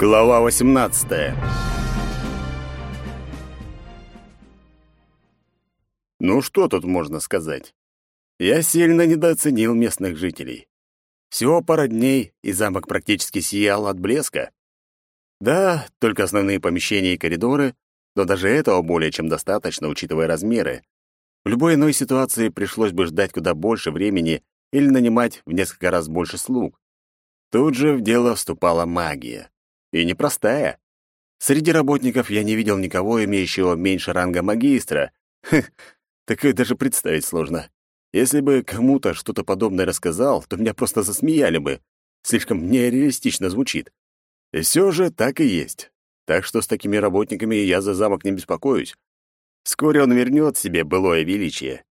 Глава 18 Ну что тут можно сказать? Я сильно недооценил местных жителей. Всего пара дней, и замок практически сиял от блеска. Да, только основные помещения и коридоры, но даже этого более чем достаточно, учитывая размеры. В любой иной ситуации пришлось бы ждать куда больше времени или нанимать в несколько раз больше слуг. Тут же в дело вступала магия. И непростая. Среди работников я не видел никого, имеющего меньше ранга магистра. Хм, такое даже представить сложно. Если бы кому-то что-то подобное рассказал, то меня просто засмеяли бы. Слишком нереалистично звучит. И все же так и есть. Так что с такими работниками я за замок не беспокоюсь. Вскоре он вернет себе былое величие.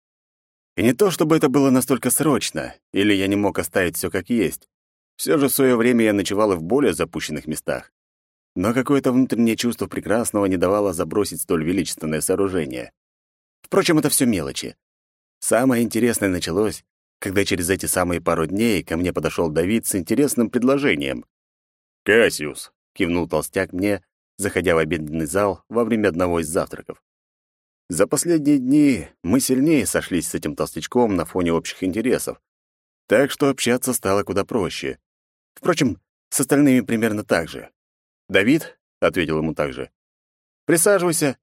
И не то, чтобы это было настолько срочно, или я не мог оставить все как есть. Все же в свое время я ночевал и в более запущенных местах. Но какое-то внутреннее чувство прекрасного не давало забросить столь величественное сооружение. Впрочем, это все мелочи. Самое интересное началось, когда через эти самые пару дней ко мне подошел Давид с интересным предложением. «Кассиус», — кивнул толстяк мне, заходя в обеденный зал во время одного из завтраков. За последние дни мы сильнее сошлись с этим толстячком на фоне общих интересов, так что общаться стало куда проще. Впрочем, с остальными примерно так же. «Давид», — ответил ему также, — «присаживайся.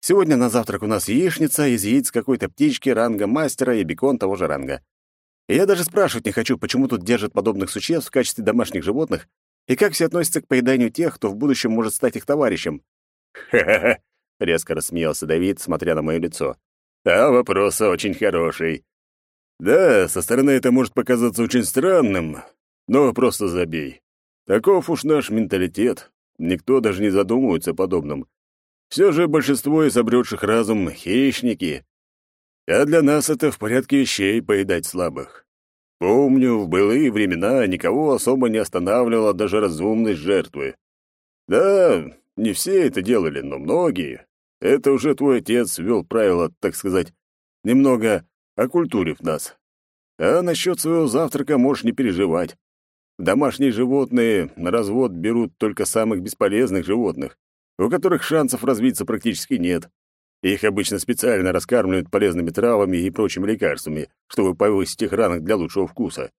Сегодня на завтрак у нас яичница из яиц какой-то птички ранга мастера и бекон того же ранга. И я даже спрашивать не хочу, почему тут держат подобных существ в качестве домашних животных и как все относятся к поеданию тех, кто в будущем может стать их товарищем». «Ха-ха-ха», — резко рассмеялся Давид, смотря на мое лицо. «А вопрос очень хороший. Да, со стороны это может показаться очень странным, но просто забей. Таков уж наш менталитет. Никто даже не задумывается о подобном. Все же большинство из обретших разум — хищники. А для нас это в порядке вещей поедать слабых. Помню, в былые времена никого особо не останавливала даже разумность жертвы. Да, не все это делали, но многие. Это уже твой отец ввел правила, так сказать, немного окультурив нас. А насчет своего завтрака можешь не переживать. Домашние животные на развод берут только самых бесполезных животных, у которых шансов развиться практически нет. Их обычно специально раскармливают полезными травами и прочими лекарствами, чтобы повысить их ранг для лучшего вкуса.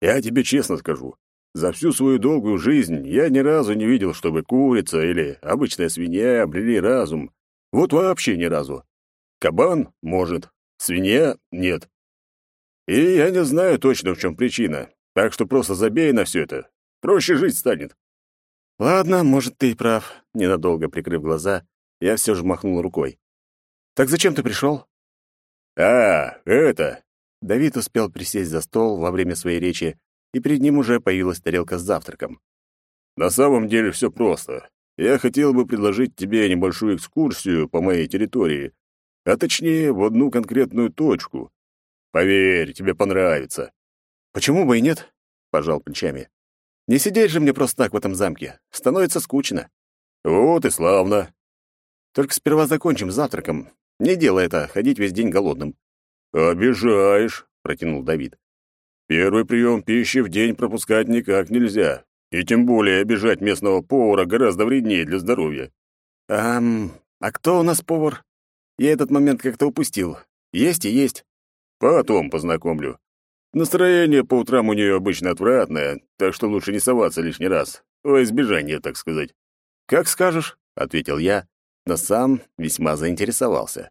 Я тебе честно скажу, за всю свою долгую жизнь я ни разу не видел, чтобы курица или обычная свинья обрели разум. Вот вообще ни разу. Кабан — может, свинья — нет. И я не знаю точно, в чем причина, так что просто забей на все это. Проще жить станет. Ладно, может, ты и прав. Ненадолго прикрыв глаза, я все же махнул рукой. Так зачем ты пришел? А, это. Давид успел присесть за стол во время своей речи, и перед ним уже появилась тарелка с завтраком. На самом деле все просто. Я хотел бы предложить тебе небольшую экскурсию по моей территории, а точнее, в одну конкретную точку. Поверь, тебе понравится. Почему бы и нет? Пожал плечами. Не сидеть же мне просто так в этом замке. Становится скучно. Вот и славно. Только сперва закончим завтраком. Не делай это, ходить весь день голодным. Обижаешь, протянул Давид. Первый прием пищи в день пропускать никак нельзя. И тем более обижать местного повара гораздо вреднее для здоровья. Ам, а кто у нас повар? Я этот момент как-то упустил. Есть и есть. Потом познакомлю. Настроение по утрам у нее обычно отвратное, так что лучше не соваться лишний раз. Во избежание, так сказать. «Как скажешь», — ответил я, но сам весьма заинтересовался.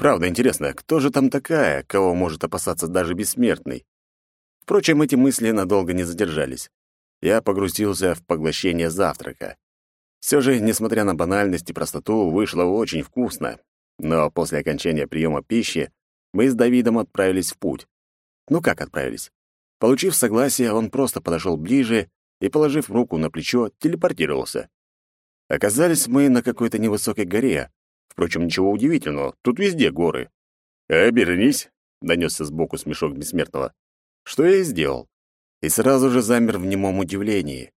Правда, интересно, кто же там такая, кого может опасаться даже бессмертный? Впрочем, эти мысли надолго не задержались. Я погрузился в поглощение завтрака. Все же, несмотря на банальность и простоту, вышло очень вкусно. Но после окончания приема пищи мы с Давидом отправились в путь. Ну как отправились? Получив согласие, он просто подошел ближе и, положив руку на плечо, телепортировался. Оказались мы на какой-то невысокой горе. Впрочем, ничего удивительного, тут везде горы. «Обернись», — донесся сбоку смешок бессмертного. Что я и сделал. И сразу же замер в немом удивлении.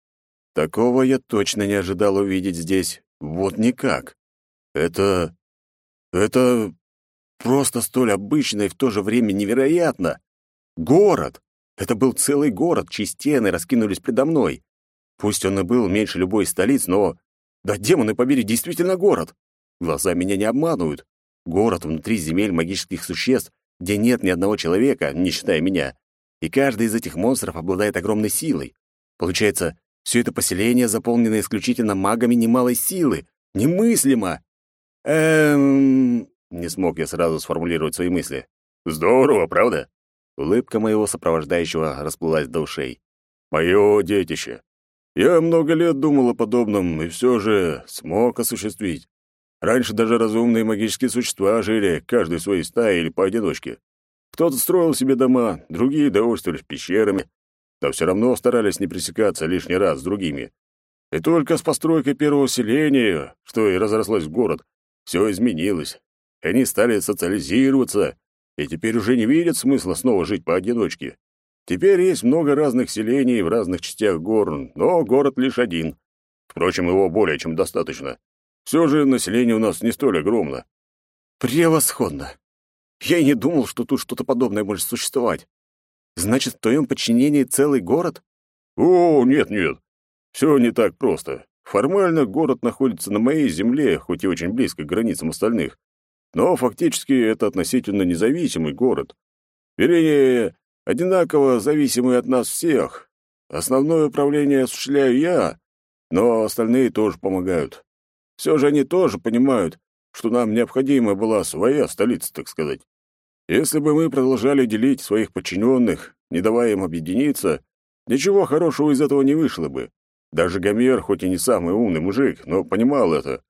Такого я точно не ожидал увидеть здесь. Вот никак. Это... это... Просто столь обычно и в то же время невероятно. Город! Это был целый город, чьи стены раскинулись предо мной. Пусть он и был меньше любой из столиц, но... Да демоны побери, действительно город! Глаза меня не обманывают. Город внутри земель магических существ, где нет ни одного человека, не считая меня. И каждый из этих монстров обладает огромной силой. Получается, все это поселение заполнено исключительно магами немалой силы. Немыслимо! Эм... Не смог я сразу сформулировать свои мысли. Здорово, правда? Улыбка моего сопровождающего расплылась до ушей. Мое детище. Я много лет думал о подобном и все же смог осуществить. Раньше даже разумные магические существа жили каждый в своей стае или поодиночке. Кто-то строил себе дома, другие довольствовались пещерами, но все равно старались не пресекаться лишний раз с другими. И только с постройкой первого селения, что и разрослось в город, все изменилось. Они стали социализироваться, и теперь уже не видят смысла снова жить поодиночке. Теперь есть много разных селений в разных частях гор, но город лишь один. Впрочем, его более чем достаточно. Все же население у нас не столь огромно. Превосходно. Я и не думал, что тут что-то подобное может существовать. Значит, в твоем подчинении целый город? О, нет-нет. Все не так просто. Формально город находится на моей земле, хоть и очень близко к границам остальных. Но фактически это относительно независимый город. Вернее, одинаково зависимый от нас всех. Основное управление осуществляю я, но остальные тоже помогают. Все же они тоже понимают, что нам необходима была своя столица, так сказать. Если бы мы продолжали делить своих подчиненных, не давая им объединиться, ничего хорошего из этого не вышло бы. Даже Гомер, хоть и не самый умный мужик, но понимал это.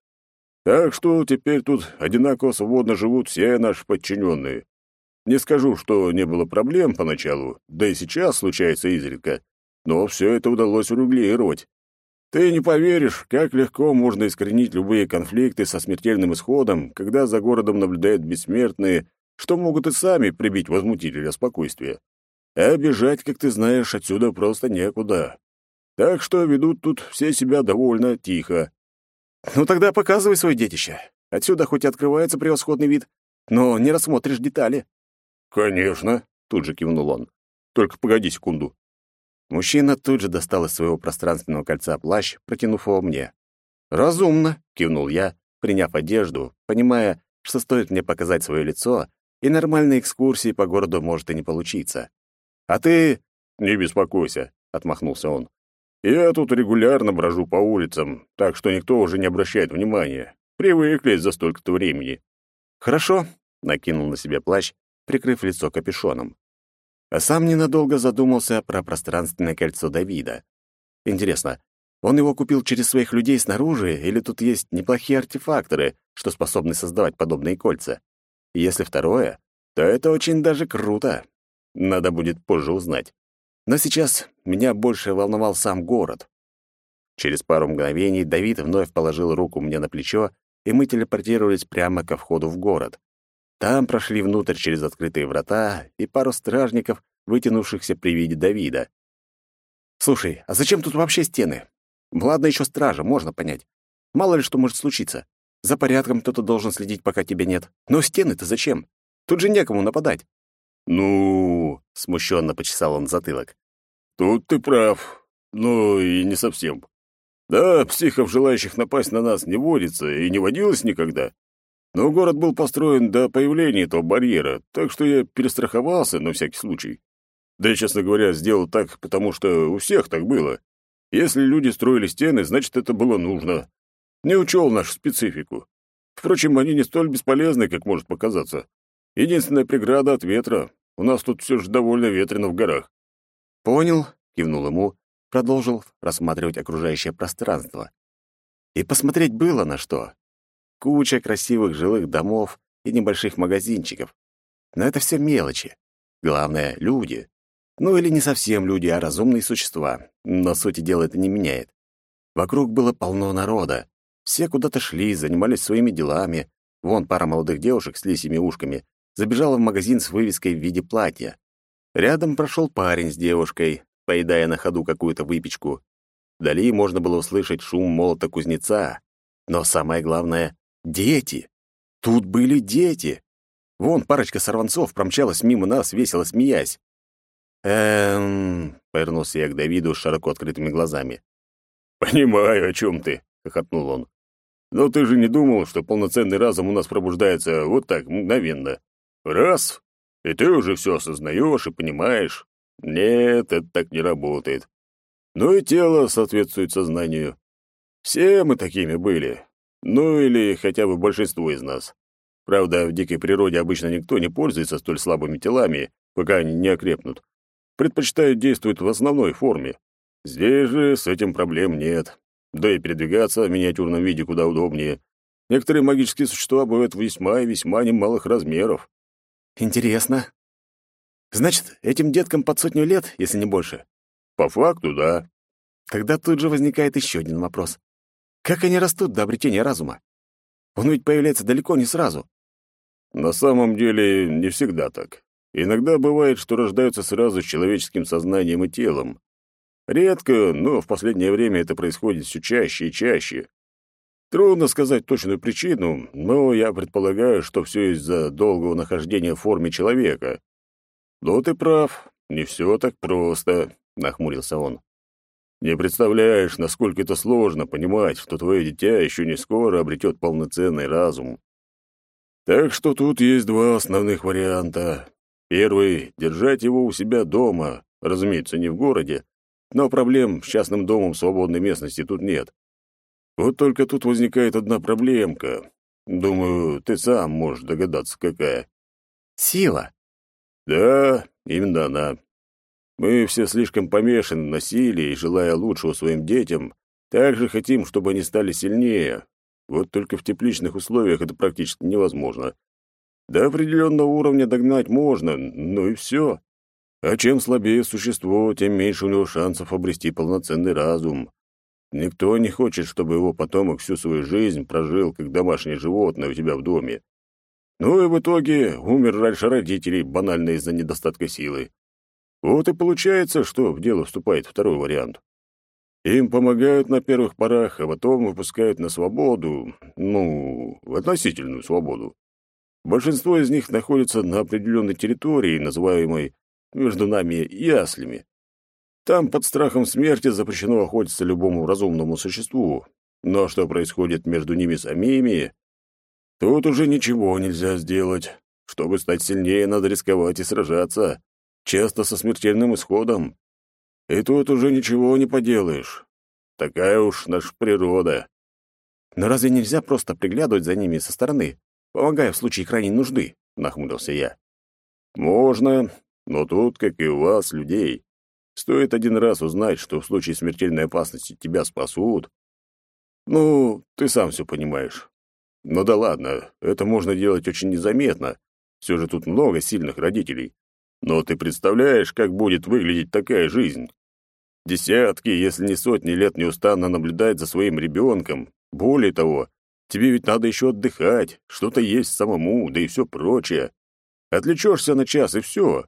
Так что теперь тут одинаково свободно живут все наши подчиненные. Не скажу, что не было проблем поначалу, да и сейчас случается изредка, но все это удалось урегулировать. Ты не поверишь, как легко можно искоренить любые конфликты со смертельным исходом, когда за городом наблюдают бессмертные, что могут и сами прибить возмутителя спокойствия. А бежать, как ты знаешь, отсюда просто некуда. Так что ведут тут все себя довольно тихо. Ну тогда показывай свое детище. Отсюда хоть и открывается превосходный вид, но не рассмотришь детали. Конечно, тут же кивнул он. Только погоди секунду. Мужчина тут же достал из своего пространственного кольца плащ, протянув его мне. «Разумно», — кивнул я, приняв одежду, понимая, что стоит мне показать свое лицо, и нормальной экскурсии по городу может и не получиться. «А ты...» «Не беспокойся», — отмахнулся он. «Я тут регулярно брожу по улицам, так что никто уже не обращает внимания. Привыкли за столько-то времени». «Хорошо», — накинул на себя плащ, прикрыв лицо капюшоном а сам ненадолго задумался про пространственное кольцо Давида. Интересно, он его купил через своих людей снаружи, или тут есть неплохие артефакторы, что способны создавать подобные кольца? Если второе, то это очень даже круто. Надо будет позже узнать. Но сейчас меня больше волновал сам город. Через пару мгновений Давид вновь положил руку мне на плечо, и мы телепортировались прямо ко входу в город. Там прошли внутрь через открытые врата и пару стражников, вытянувшихся при виде Давида. «Слушай, а зачем тут вообще стены? Ладно, еще стража, можно понять. Мало ли что может случиться. За порядком кто-то должен следить, пока тебя нет. Но стены-то зачем? Тут же некому нападать». «Ну...» — смущенно почесал он затылок. «Тут ты прав, но и не совсем. Да, психов, желающих напасть на нас, не водится и не водилось никогда. Но город был построен до появления этого барьера, так что я перестраховался на всякий случай. Да и, честно говоря, сделал так, потому что у всех так было. Если люди строили стены, значит, это было нужно. Не учел нашу специфику. Впрочем, они не столь бесполезны, как может показаться. Единственная преграда от ветра. У нас тут все же довольно ветрено в горах. «Понял», — кивнул ему, продолжил рассматривать окружающее пространство. И посмотреть было на что. Куча красивых жилых домов и небольших магазинчиков. Но это все мелочи. Главное — люди. Ну или не совсем люди, а разумные существа. Но сути дела это не меняет. Вокруг было полно народа. Все куда-то шли, занимались своими делами. Вон пара молодых девушек с лисьими ушками забежала в магазин с вывеской в виде платья. Рядом прошел парень с девушкой, поедая на ходу какую-то выпечку. Вдали можно было услышать шум молота кузнеца. Но самое главное Дети! Тут были дети! Вон парочка сорванцов промчалась мимо нас, весело смеясь. «Эм...» — повернулся я к Давиду с широко открытыми глазами. «Понимаю, о чем ты», — хохотнул он. «Но ты же не думал, что полноценный разум у нас пробуждается вот так, мгновенно. Раз, и ты уже все осознаешь и понимаешь. Нет, это так не работает. Ну и тело соответствует сознанию. Все мы такими были. Ну или хотя бы большинство из нас. Правда, в дикой природе обычно никто не пользуется столь слабыми телами, пока они не окрепнут. Предпочитают действовать в основной форме. Здесь же с этим проблем нет. Да и передвигаться в миниатюрном виде куда удобнее. Некоторые магические существа бывают весьма и весьма немалых размеров. Интересно. Значит, этим деткам под сотню лет, если не больше? По факту, да. Тогда тут же возникает еще один вопрос. Как они растут до обретения разума? Он ведь появляется далеко не сразу. На самом деле, не всегда так. Иногда бывает, что рождаются сразу с человеческим сознанием и телом. Редко, но в последнее время это происходит все чаще и чаще. Трудно сказать точную причину, но я предполагаю, что все из-за долгого нахождения в форме человека. Но ты прав, не все так просто, нахмурился он. Не представляешь, насколько это сложно понимать, что твое дитя еще не скоро обретет полноценный разум. Так что тут есть два основных варианта. Первый — держать его у себя дома, разумеется, не в городе, но проблем с частным домом в свободной местности тут нет. Вот только тут возникает одна проблемка. Думаю, ты сам можешь догадаться, какая. Сила. Да, именно она. Мы все слишком помешаны на силе и, желая лучшего своим детям, также хотим, чтобы они стали сильнее. Вот только в тепличных условиях это практически невозможно. До определенного уровня догнать можно, ну и все. А чем слабее существо, тем меньше у него шансов обрести полноценный разум. Никто не хочет, чтобы его потомок всю свою жизнь прожил как домашнее животное у тебя в доме. Ну и в итоге умер раньше родителей, банально из-за недостатка силы. Вот и получается, что в дело вступает второй вариант. Им помогают на первых порах, а потом выпускают на свободу, ну, в относительную свободу. Большинство из них находится на определенной территории, называемой между нами яслями. Там под страхом смерти запрещено охотиться любому разумному существу. Но что происходит между ними самими, тут уже ничего нельзя сделать. Чтобы стать сильнее, надо рисковать и сражаться, часто со смертельным исходом. И тут уже ничего не поделаешь. Такая уж наша природа. Но разве нельзя просто приглядывать за ними со стороны, помогая в случае крайней нужды? Нахмурился я. Можно, но тут, как и у вас, людей, стоит один раз узнать, что в случае смертельной опасности тебя спасут. Ну, ты сам все понимаешь. Ну да ладно, это можно делать очень незаметно. Все же тут много сильных родителей. Но ты представляешь, как будет выглядеть такая жизнь? Десятки, если не сотни лет неустанно наблюдать за своим ребенком. Более того, тебе ведь надо еще отдыхать, что-то есть самому, да и все прочее. Отвлечешься на час, и все.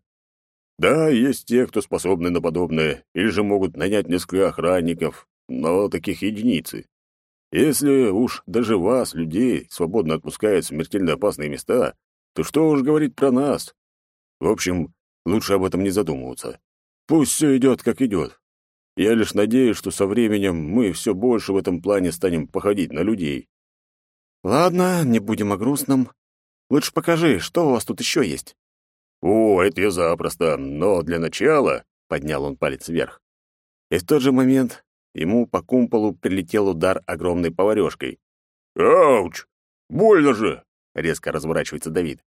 Да, есть те, кто способны на подобное, или же могут нанять несколько охранников, но таких единицы. Если уж даже вас, людей, свободно отпускают в смертельно опасные места, то что уж говорить про нас? В общем, лучше об этом не задумываться. Пусть все идет, как идет. Я лишь надеюсь, что со временем мы все больше в этом плане станем походить на людей. Ладно, не будем о грустном. Лучше покажи, что у вас тут еще есть. «О, это я запросто, но для начала...» — поднял он палец вверх. И в тот же момент ему по кумполу прилетел удар огромной поварёшкой. «Ауч! Больно же!» — резко разворачивается Давид.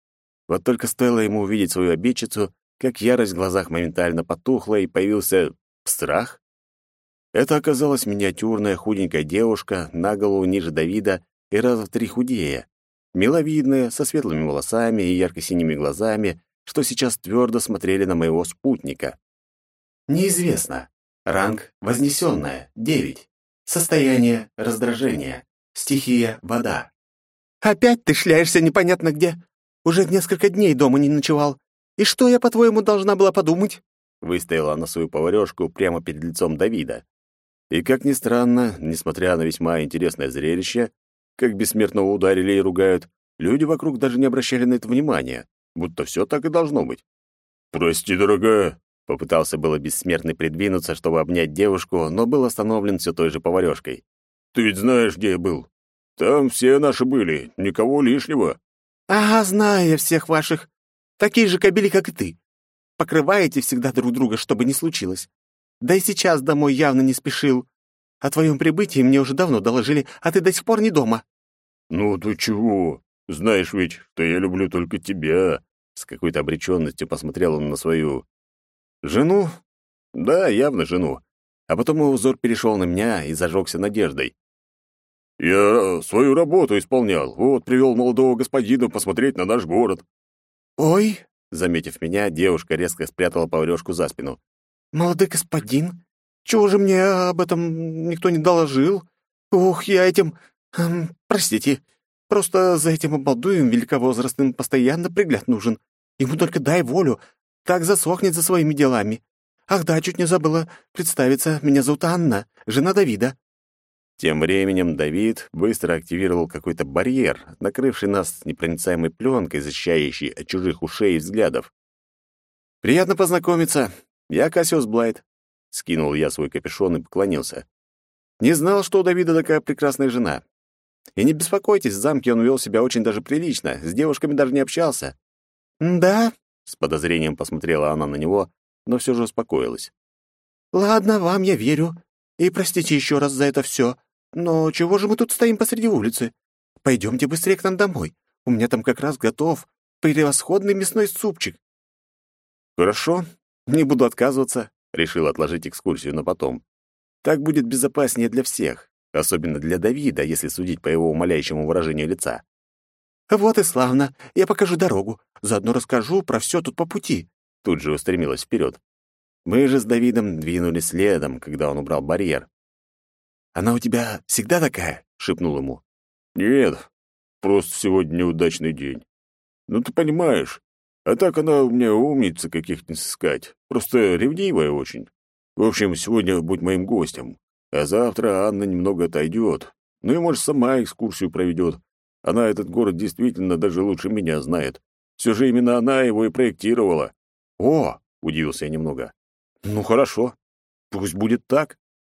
Вот только стоило ему увидеть свою обидчицу, как ярость в глазах моментально потухла и появился страх. Это оказалась миниатюрная худенькая девушка, на голову ниже Давида и раза в три худее, миловидная, со светлыми волосами и ярко-синими глазами, что сейчас твердо смотрели на моего спутника. Неизвестно. Ранг вознесенная, 9. Состояние раздражения. Стихия вода. Опять ты шляешься непонятно где. Уже несколько дней дома не ночевал. И что я, по-твоему, должна была подумать? Выставила она свою поварёшку прямо перед лицом Давида. И, как ни странно, несмотря на весьма интересное зрелище, как бессмертного ударили и ругают, люди вокруг даже не обращали на это внимания будто все так и должно быть. «Прости, дорогая, Попытался было бессмертный придвинуться, чтобы обнять девушку, но был остановлен все той же поварёшкой. «Ты ведь знаешь, где я был? Там все наши были, никого лишнего». «Ага, знаю я всех ваших. Такие же кобели, как и ты. Покрываете всегда друг друга, чтобы не случилось. Да и сейчас домой явно не спешил. О твоем прибытии мне уже давно доложили, а ты до сих пор не дома». «Ну ты чего? Знаешь ведь, что я люблю только тебя». С какой-то обреченностью посмотрел он на свою... «Жену? Да, явно жену. А потом его взор перешел на меня и зажегся надеждой. «Я свою работу исполнял. Вот, привел молодого господина посмотреть на наш город». «Ой!» — заметив меня, девушка резко спрятала поварёшку за спину. «Молодой господин, чего же мне об этом никто не доложил? Ух, я этим... Эм, простите, просто за этим обалдуем великовозрастным постоянно пригляд нужен. Ему только дай волю, так засохнет за своими делами. Ах да, чуть не забыла представиться, меня зовут Анна, жена Давида». Тем временем Давид быстро активировал какой-то барьер, накрывший нас непроницаемой пленкой, защищающей от чужих ушей и взглядов. «Приятно познакомиться. Я Кассиус Блайт», — скинул я свой капюшон и поклонился. «Не знал, что у Давида такая прекрасная жена. И не беспокойтесь, в замке он вел себя очень даже прилично, с девушками даже не общался». «Да?» — с подозрением посмотрела она на него, но все же успокоилась. «Ладно, вам я верю. И простите еще раз за это все. Но чего же мы тут стоим посреди улицы? Пойдемте быстрее к нам домой. У меня там как раз готов превосходный мясной супчик. Хорошо, не буду отказываться, решил отложить экскурсию на потом. Так будет безопаснее для всех, особенно для Давида, если судить по его умоляющему выражению лица. Вот и славно. Я покажу дорогу, заодно расскажу про все тут по пути. Тут же устремилась вперед. Мы же с Давидом двинулись следом, когда он убрал барьер. «Она у тебя всегда такая?» — шепнул ему. «Нет, просто сегодня неудачный день. Ну, ты понимаешь, а так она у меня умница каких-нибудь искать, просто ревнивая очень. В общем, сегодня будь моим гостем, а завтра Анна немного отойдет, ну и, может, сама экскурсию проведет. Она этот город действительно даже лучше меня знает. Все же именно она его и проектировала». «О!» — удивился я немного. «Ну, хорошо. Пусть будет так.